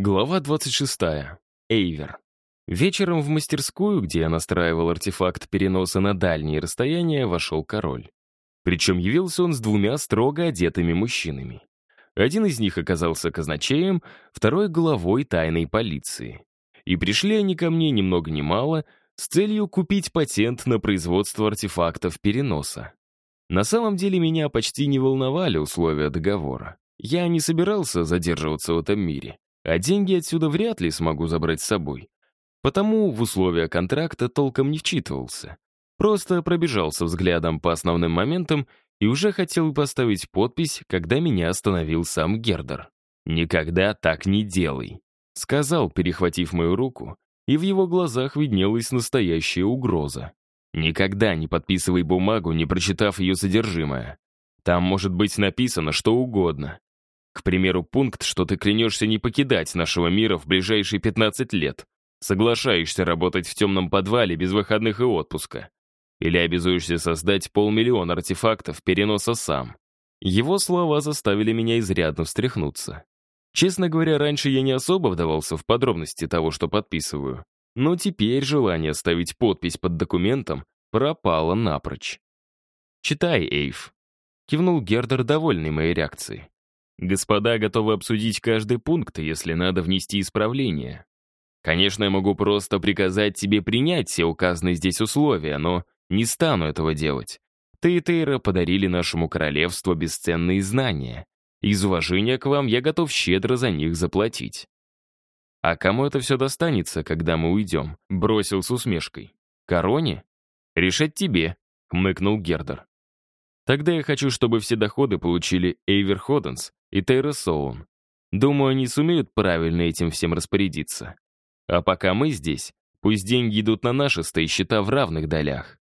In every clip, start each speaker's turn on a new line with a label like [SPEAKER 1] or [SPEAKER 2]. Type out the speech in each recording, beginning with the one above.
[SPEAKER 1] Глава 26. Эйвер. Вечером в мастерскую, где я настраивал артефакт переноса на дальние расстояния, вошел король. Причем явился он с двумя строго одетыми мужчинами. Один из них оказался казначеем, второй — главой тайной полиции. И пришли они ко мне ни много ни мало с целью купить патент на производство артефактов переноса. На самом деле меня почти не волновали условия договора. Я не собирался задерживаться в этом мире а деньги отсюда вряд ли смогу забрать с собой. Потому в условия контракта толком не вчитывался. Просто пробежался взглядом по основным моментам и уже хотел поставить подпись, когда меня остановил сам Гердер. «Никогда так не делай», — сказал, перехватив мою руку, и в его глазах виднелась настоящая угроза. «Никогда не подписывай бумагу, не прочитав ее содержимое. Там может быть написано что угодно. К примеру, пункт, что ты клянешься не покидать нашего мира в ближайшие 15 лет. Соглашаешься работать в темном подвале без выходных и отпуска. Или обязуешься создать полмиллиона артефактов переноса сам. Его слова заставили меня изрядно встряхнуться. Честно говоря, раньше я не особо вдавался в подробности того, что подписываю. Но теперь желание ставить подпись под документом пропало напрочь. «Читай, Эйв», — кивнул Гердер, довольный моей реакцией. Господа готовы обсудить каждый пункт, если надо внести исправление. Конечно, я могу просто приказать тебе принять все указанные здесь условия, но не стану этого делать. Ты и Тейра подарили нашему королевству бесценные знания. Из уважения к вам я готов щедро за них заплатить. А кому это все достанется, когда мы уйдем? Бросил с усмешкой. Короне? Решать тебе, хмыкнул Гердер. Тогда я хочу, чтобы все доходы получили Эйвер Ходенс и Тейра Соун. Думаю, они сумеют правильно этим всем распорядиться. А пока мы здесь, пусть деньги идут на наши стои счета в равных долях.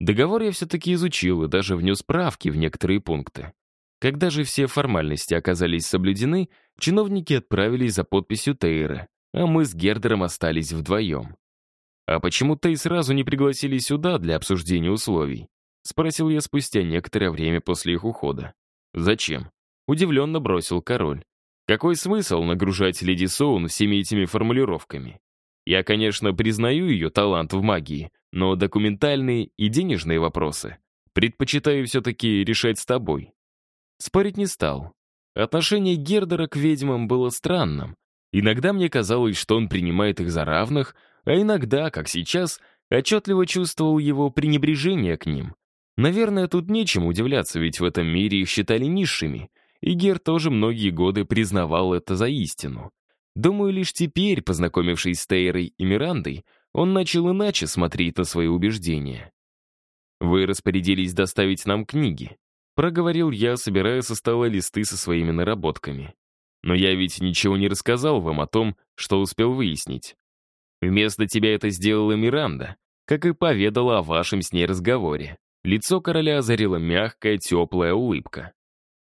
[SPEAKER 1] Договор я все-таки изучил и даже внес правки в некоторые пункты. Когда же все формальности оказались соблюдены, чиновники отправились за подписью Тейры, а мы с Гердером остались вдвоем. А почему Тей сразу не пригласили сюда для обсуждения условий? — спросил я спустя некоторое время после их ухода. «Зачем?» — удивленно бросил король. «Какой смысл нагружать леди Соун всеми этими формулировками? Я, конечно, признаю ее талант в магии, но документальные и денежные вопросы предпочитаю все-таки решать с тобой». Спорить не стал. Отношение Гердера к ведьмам было странным. Иногда мне казалось, что он принимает их за равных, а иногда, как сейчас, отчетливо чувствовал его пренебрежение к ним. Наверное, тут нечем удивляться, ведь в этом мире их считали низшими, и Гер тоже многие годы признавал это за истину. Думаю, лишь теперь, познакомившись с Тейрой и Мирандой, он начал иначе смотреть на свои убеждения. «Вы распорядились доставить нам книги», — проговорил я, собирая со стола листы со своими наработками. «Но я ведь ничего не рассказал вам о том, что успел выяснить. Вместо тебя это сделала Миранда, как и поведала о вашем с ней разговоре. Лицо короля озарила мягкая, теплая улыбка.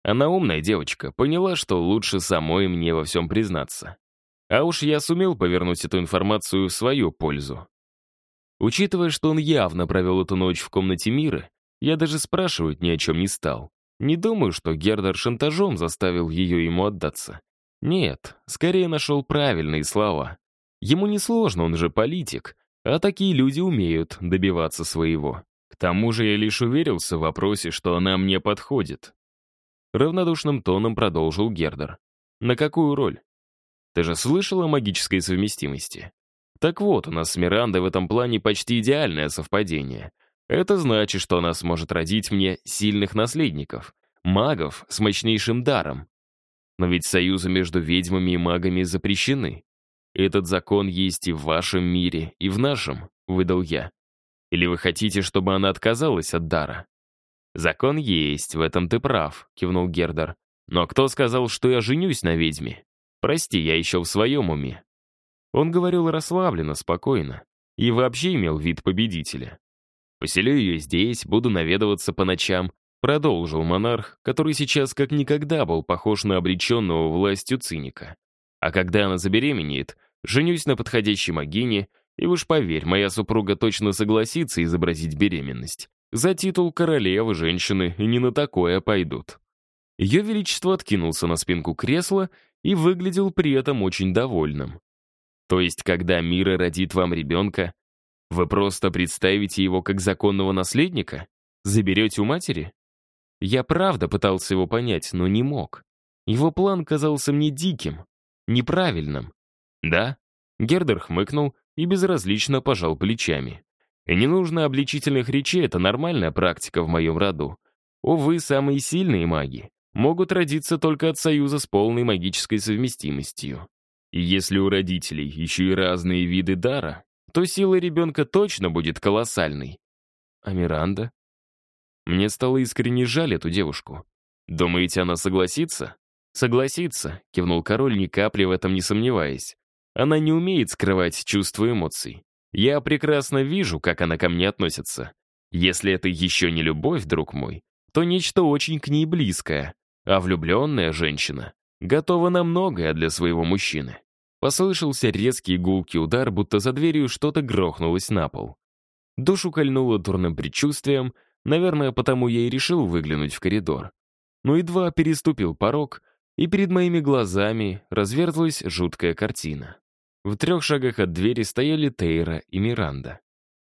[SPEAKER 1] Она умная девочка, поняла, что лучше самой мне во всем признаться. А уж я сумел повернуть эту информацию в свою пользу. Учитывая, что он явно провел эту ночь в комнате мира, я даже спрашивать ни о чем не стал. Не думаю, что Гердер шантажом заставил ее ему отдаться. Нет, скорее нашел правильные слова. Ему несложно, он же политик, а такие люди умеют добиваться своего. К тому же я лишь уверился в вопросе, что она мне подходит. Равнодушным тоном продолжил Гердер. На какую роль? Ты же слышал о магической совместимости? Так вот, у нас с Мирандой в этом плане почти идеальное совпадение. Это значит, что она сможет родить мне сильных наследников, магов с мощнейшим даром. Но ведь союзы между ведьмами и магами запрещены. Этот закон есть и в вашем мире, и в нашем, выдал я. Или вы хотите, чтобы она отказалась от дара?» «Закон есть, в этом ты прав», — кивнул Гердер. «Но кто сказал, что я женюсь на ведьме? Прости, я еще в своем уме». Он говорил расслабленно, спокойно, и вообще имел вид победителя. «Поселю ее здесь, буду наведываться по ночам», — продолжил монарх, который сейчас как никогда был похож на обреченного властью циника. «А когда она забеременеет, женюсь на подходящей могине и уж поверь, моя супруга точно согласится изобразить беременность. За титул королевы женщины и не на такое пойдут. Ее Величество откинулся на спинку кресла и выглядел при этом очень довольным. То есть, когда Мира родит вам ребенка, вы просто представите его как законного наследника? Заберете у матери? Я правда пытался его понять, но не мог. Его план казался мне диким, неправильным. Да? Гердер хмыкнул и безразлично пожал плечами. И не нужно обличительных речей, это нормальная практика в моем роду. Увы, самые сильные маги могут родиться только от союза с полной магической совместимостью. И если у родителей еще и разные виды дара, то сила ребенка точно будет колоссальной. А Миранда? Мне стало искренне жаль эту девушку. Думаете, она согласится? Согласится, кивнул король, ни капли в этом не сомневаясь. Она не умеет скрывать чувства эмоций. Я прекрасно вижу, как она ко мне относится. Если это еще не любовь, друг мой, то нечто очень к ней близкое. А влюбленная женщина готова на многое для своего мужчины. Послышался резкий гулкий удар, будто за дверью что-то грохнулось на пол. Душу кольнуло дурным предчувствием, наверное, потому я и решил выглянуть в коридор. Но едва переступил порог, и перед моими глазами разверзлась жуткая картина. В трех шагах от двери стояли Тейра и Миранда.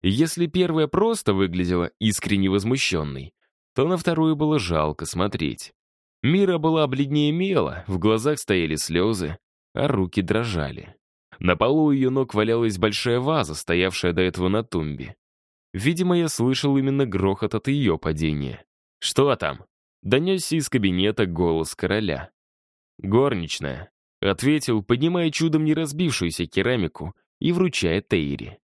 [SPEAKER 1] если первая просто выглядела искренне возмущенной, то на вторую было жалко смотреть. Мира была бледнее мела, в глазах стояли слезы, а руки дрожали. На полу ее ног валялась большая ваза, стоявшая до этого на тумбе. Видимо, я слышал именно грохот от ее падения. «Что там?» — донесся из кабинета голос короля. «Горничная», Ответил, поднимая чудом не разбившуюся керамику и вручая Тейри.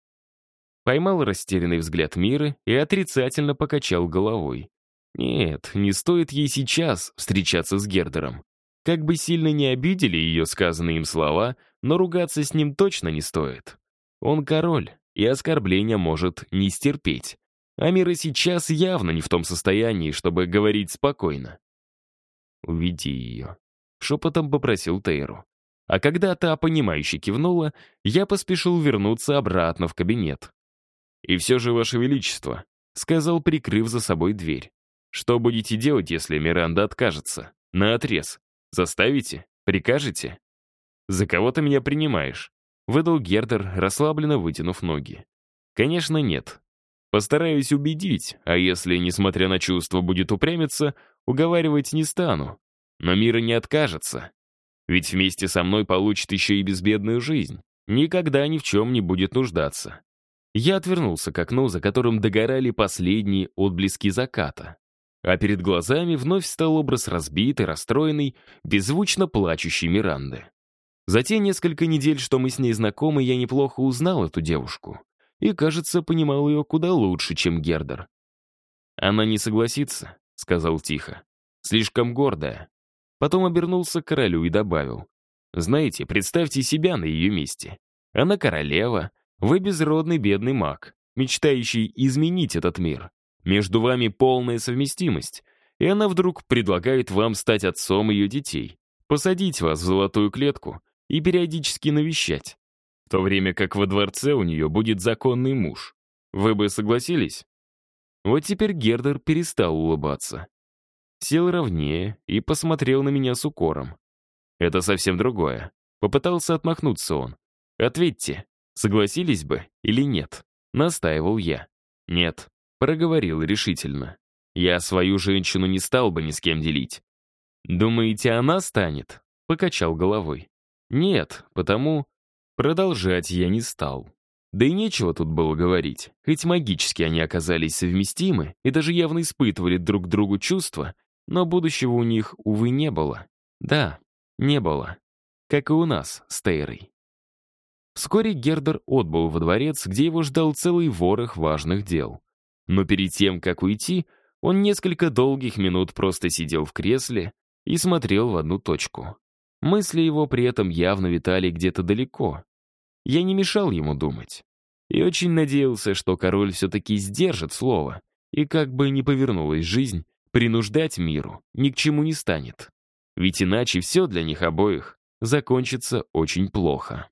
[SPEAKER 1] Поймал растерянный взгляд Миры и отрицательно покачал головой. Нет, не стоит ей сейчас встречаться с Гердером. Как бы сильно не обидели ее сказанные им слова, но ругаться с ним точно не стоит. Он король, и оскорбления может не стерпеть. А Мира сейчас явно не в том состоянии, чтобы говорить спокойно. «Уведи ее», шепотом попросил Тейру. А когда та, понимающе кивнула, я поспешил вернуться обратно в кабинет. «И все же, Ваше Величество», — сказал, прикрыв за собой дверь. «Что будете делать, если Миранда откажется? На отрез. Заставите? Прикажете?» «За кого ты меня принимаешь?» — выдал Гердер, расслабленно вытянув ноги. «Конечно, нет. Постараюсь убедить, а если, несмотря на чувства, будет упрямиться, уговаривать не стану. Но Мира не откажется. Ведь вместе со мной получит еще и безбедную жизнь. Никогда ни в чем не будет нуждаться. Я отвернулся к окну, за которым догорали последние отблески заката. А перед глазами вновь стал образ разбитой, расстроенной, беззвучно плачущей Миранды. За те несколько недель, что мы с ней знакомы, я неплохо узнал эту девушку. И, кажется, понимал ее куда лучше, чем Гердер. «Она не согласится», — сказал тихо. «Слишком гордая. Потом обернулся к королю и добавил. «Знаете, представьте себя на ее месте. Она королева, вы безродный бедный маг, мечтающий изменить этот мир. Между вами полная совместимость, и она вдруг предлагает вам стать отцом ее детей, посадить вас в золотую клетку и периодически навещать. В то время как во дворце у нее будет законный муж. Вы бы согласились?» Вот теперь Гердер перестал улыбаться сел ровнее и посмотрел на меня с укором. «Это совсем другое». Попытался отмахнуться он. «Ответьте, согласились бы или нет?» Настаивал я. «Нет», — проговорил решительно. «Я свою женщину не стал бы ни с кем делить». «Думаете, она станет?» — покачал головой. «Нет, потому...» Продолжать я не стал. Да и нечего тут было говорить. Хоть магически они оказались совместимы и даже явно испытывали друг другу чувства, но будущего у них, увы, не было. Да, не было. Как и у нас с Тейрой. Вскоре Гердер отбыл во дворец, где его ждал целый ворох важных дел. Но перед тем, как уйти, он несколько долгих минут просто сидел в кресле и смотрел в одну точку. Мысли его при этом явно витали где-то далеко. Я не мешал ему думать. И очень надеялся, что король все-таки сдержит слово, и как бы ни повернулась жизнь, Принуждать миру ни к чему не станет. Ведь иначе все для них обоих закончится очень плохо.